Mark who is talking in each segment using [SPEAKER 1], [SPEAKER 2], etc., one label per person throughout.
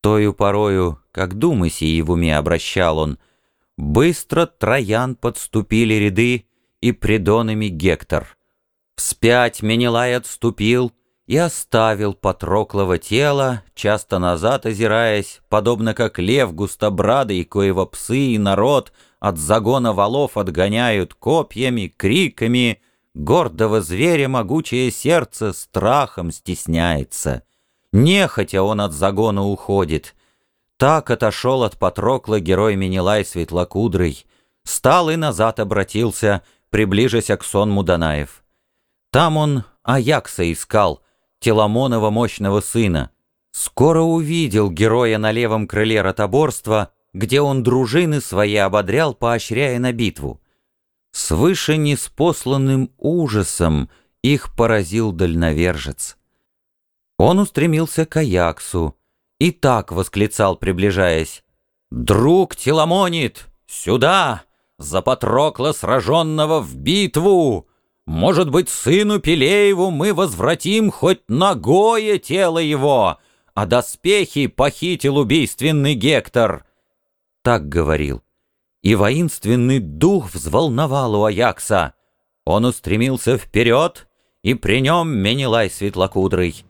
[SPEAKER 1] Тою порою, как думы сии в уме обращал он, Быстро троян подступили ряды и придонами Гектор. Вспять Менелай отступил и оставил Патроклово тело, часто назад озираясь, подобно как лев густобрадый, коего псы и народ от загона валов отгоняют копьями, криками, гордого зверя могучее сердце страхом стесняется. Нехотя он от загона уходит. Так отошел от Патрокла герой Менелай Светлокудрый, стал и назад обратился, приближась к сонму Данаев. Там он Аякса искал, Теламонова мощного сына. Скоро увидел героя на левом крыле ротоборства, где он дружины свои ободрял, поощряя на битву. Свыше неспосланным ужасом их поразил дальновержец. Он устремился к Аяксу и так восклицал, приближаясь. «Друг Теламонит, сюда! За Патрокла, сраженного в битву! Может быть, сыну Пелееву мы возвратим хоть ногое тело его, а доспехи похитил убийственный Гектор!» Так говорил. И воинственный дух взволновал у Аякса. Он устремился вперед, и при нем Менелай светлокудрый.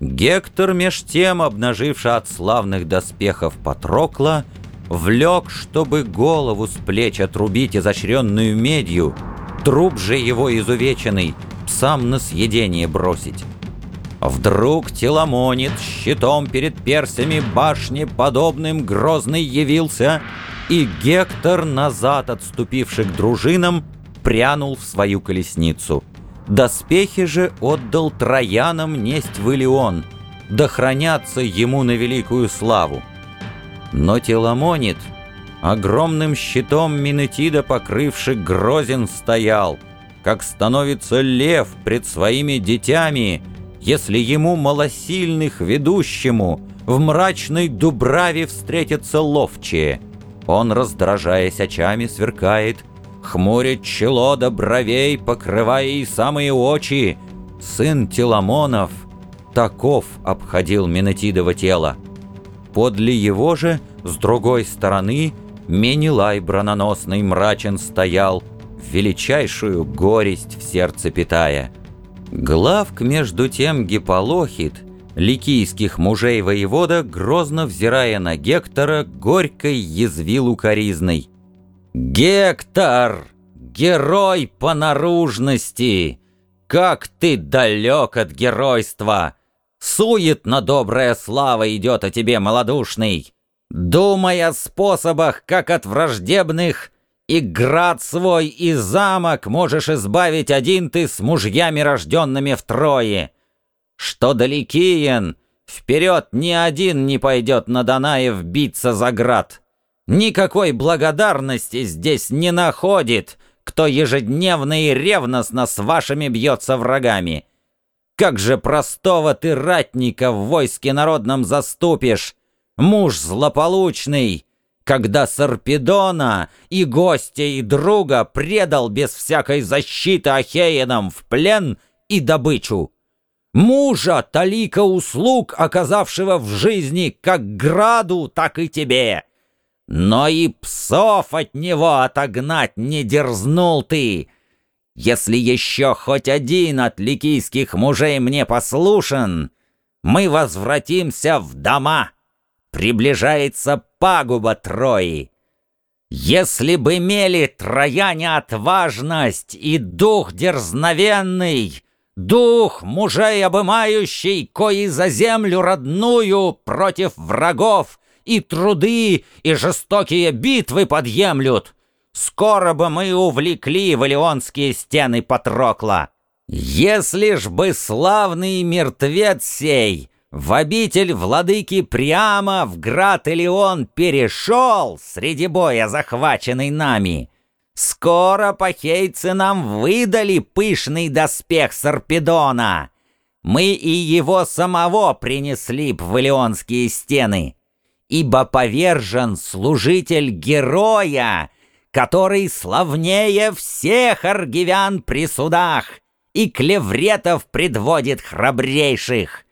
[SPEAKER 1] Гектор, меж тем, обнаживший от славных доспехов Патрокла, влек, чтобы голову с плеч отрубить изощренную медью, труп же его изувеченный, сам на съедение бросить. Вдруг Теламонит щитом перед персями башни подобным грозный явился, и Гектор, назад отступивший к дружинам, прянул в свою колесницу — Доспехи же отдал Троянам несть в Илион, да хранятся ему на великую славу. Но Теламонит, огромным щитом Минетида покрывший грозен стоял, как становится лев пред своими детьми, если ему малосильных ведущему в мрачной дубраве встретятся ловчие. Он, раздражаясь очами, сверкает — Хмурит чело до бровей, покрывая и самые очи. Сын Теламонов, таков обходил Менетидово тело. Подле его же, с другой стороны, Менелай брононосный мрачен стоял, величайшую горесть в сердце питая. Главк между тем Гиполохит, ликийских мужей воевода, грозно взирая на Гектора, горькой язвил укоризной. Гектор, герой по наружности, как ты далек от геройства! Суетно добрая слава идет о тебе, малодушный. Думай о способах, как от враждебных, и град свой, и замок можешь избавить один ты с мужьями, рожденными втрое. Что далекиен, вперед ни один не пойдет на Данаев биться за град. Никакой благодарности здесь не находит, кто ежедневно и ревностно с вашими бьется врагами. Как же простого ты ратника в войске народном заступишь, муж злополучный, когда Сарпедона и гостя, и друга предал без всякой защиты Ахеянам в плен и добычу. Мужа, талика услуг, оказавшего в жизни как граду, так и тебе но и псов от него отогнать не дерзнул ты. Если еще хоть один от ликийских мужей мне послушен, мы возвратимся в дома. Приближается пагуба Трои. Если бы имели трояне отважность и дух дерзновенный, дух мужей обымающий, кои за землю родную против врагов и труды, и жестокие битвы подъемлют. Скоро бы мы увлекли валионские стены Патрокла. Если ж бы славный мертвец сей в обитель владыки прямо в град Илеон перешел среди боя, захваченный нами, скоро пахейцы нам выдали пышный доспех Сарпедона. Мы и его самого принесли б в Илеонские стены ибо повержен служитель героя, который славнее всех аргивян при судах и клевретов предводит храбрейших.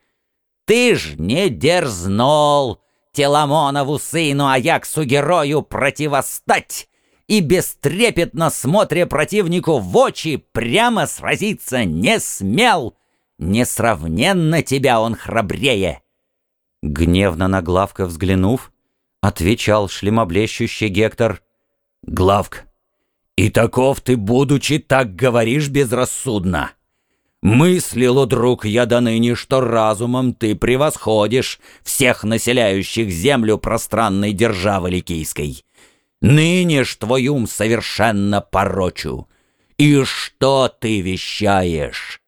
[SPEAKER 1] Ты ж не дерзнул, Теламонову сыну Аяксу-герою противостать и бестрепетно смотря противнику в очи прямо сразиться не смел. Несравненно тебя он храбрее. Гневно на Главка взглянув, отвечал шлемоблещущий Гектор. Главк, и таков ты, будучи, так говоришь безрассудно. Мыслил, друг, я до ныне, что разумом ты превосходишь всех населяющих землю пространной державы Ликийской. Ныне ж твой ум совершенно порочу. И что ты вещаешь?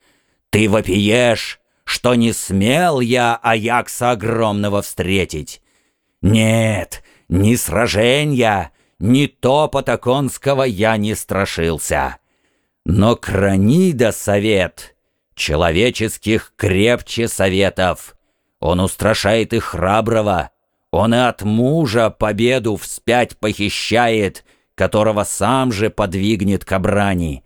[SPEAKER 1] Ты вопиешь, что не смел я Аякса огромного встретить. Нет, ни сраженья, ни топота конского я не страшился. Но Кранида совет — Человеческих крепче советов. Он устрашает и храброго. Он и от мужа победу вспять похищает, которого сам же подвигнет к обрани.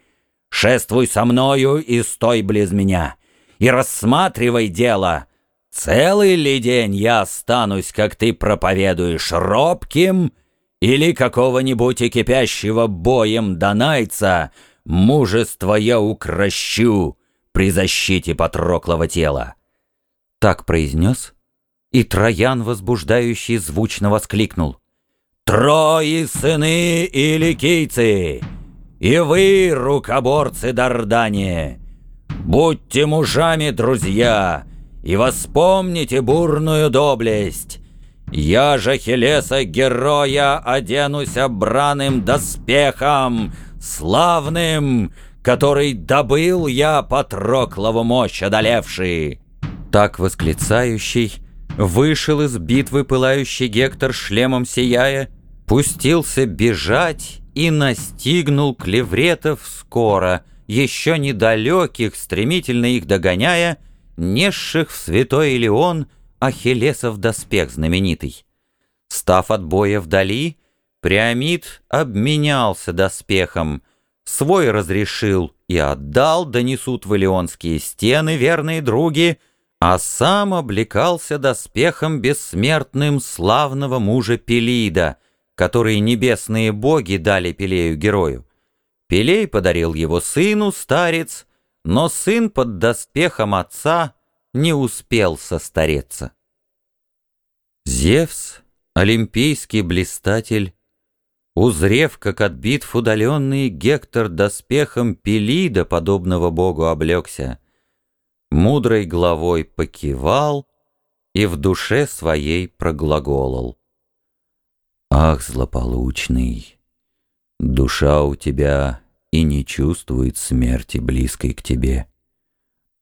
[SPEAKER 1] Шествуй со мною и стой близ меня, и рассматривай дело. Целый ли день я останусь, как ты проповедуешь, робким, или какого-нибудь и кипящего боем донайца, мужество я укращу, при защите Патроклова тела. Так произнес, и Троян, возбуждающий, звучно воскликнул. «Трои сыны и ликийцы, и вы, рукоборцы Дардания, будьте мужами, друзья, и воспомните бурную доблесть. Я же Хелеса героя оденусь обраным доспехом, славным, который добыл я Патроклову мощь одолевший!» Так восклицающий вышел из битвы пылающий Гектор шлемом сияя, пустился бежать и настигнул клевретов скоро, еще недалеких, стремительно их догоняя, несших в святой Илеон Ахиллесов доспех знаменитый. Став от боя вдали, Приамид обменялся доспехом — Свой разрешил и отдал, донесут в Илионские стены верные други, а сам облекался доспехом бессмертным славного мужа Пелида, который небесные боги дали Пелею-герою. Пелей подарил его сыну, старец, но сын под доспехом отца не успел состареться. Зевс, олимпийский блистатель, Узрев, как от битв удаленный Гектор доспехом Пелида, подобного богу, облегся, мудрой головой покивал и в душе своей проглаголол. «Ах, злополучный, душа у тебя и не чувствует смерти близкой к тебе.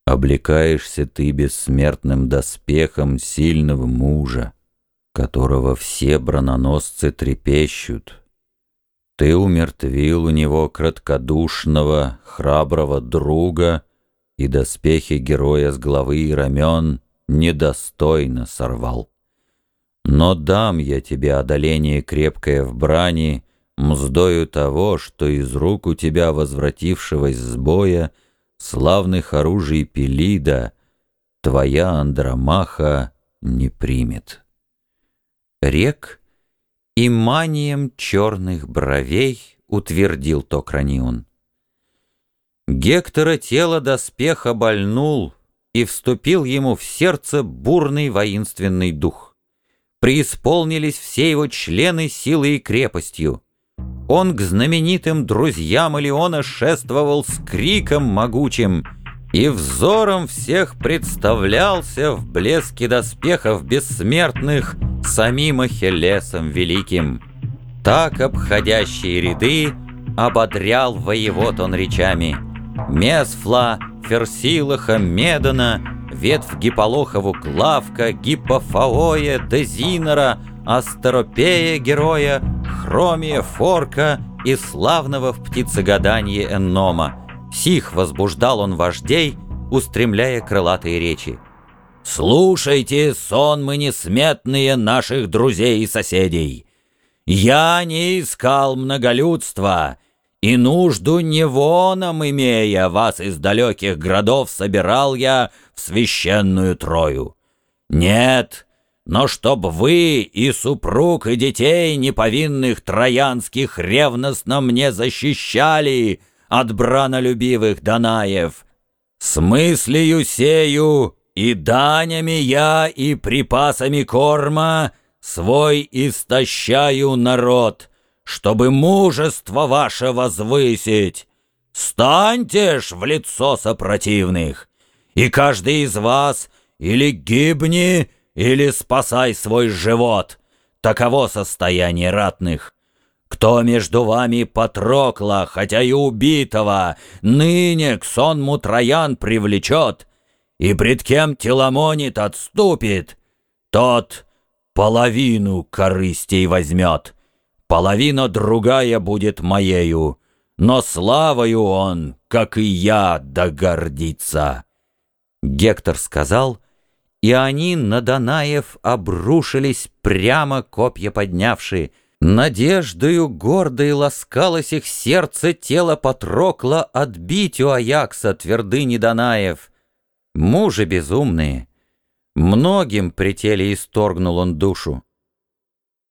[SPEAKER 1] Облекаешься ты бессмертным доспехом сильного мужа, которого все брононосцы трепещут» Ты умертвил у него краткодушного, храброго друга, И доспехи героя с головы и рамен недостойно сорвал. Но дам я тебе одоление крепкое в брани, Мздою того, что из рук у тебя, возвратившегося с боя, Славных оружий Пелида, твоя Андромаха не примет. Рек — и манием черных бровей утвердил то кранион. Гектора тело доспеха больнул, и вступил ему в сердце бурный воинственный дух. Преисполнились все его члены силой и крепостью. Он к знаменитым друзьям Илеона шествовал с криком могучим — и взором всех представлялся в блеске доспехов бессмертных самим Ахиллесом Великим. Так обходящие ряды ободрял воевод он речами. Месфла, Ферсилаха, Медана, ветвь Гиполохову Клавка, Гипофаоя, Дезинора, Астеропея героя, Хромия Форка и славного в птицегадании Эннома — Сих возбуждал он вождей, устремляя крылатые речи. «Слушайте, сон мы несметные наших друзей и соседей! Я не искал многолюдства, и нужду не воном имея вас из далеких городов собирал я в священную Трою. Нет, но чтоб вы и супруг, и детей неповинных троянских ревностно мне защищали от бранолюбивых Данаев. С мыслью сею и данями я, и припасами корма свой истощаю народ, чтобы мужество ваше возвысить. Станьте ж в лицо сопротивных, и каждый из вас или гибни, или спасай свой живот. Таково состояние ратных. Кто между вами Патрокла, хотя и убитого, ныне к сонму Троян привлечет, и пред кем Теламонит отступит, тот половину корыстей возьмет, половина другая будет моею, но славою он, как и я, догордится. Гектор сказал, и они на Данаев обрушились прямо копья поднявшие, Надеждою гордой ласкалось их сердце, тело Патрокла отбить у Аякса твердыни Данаев. Мужи безумные, многим при теле исторгнул он душу.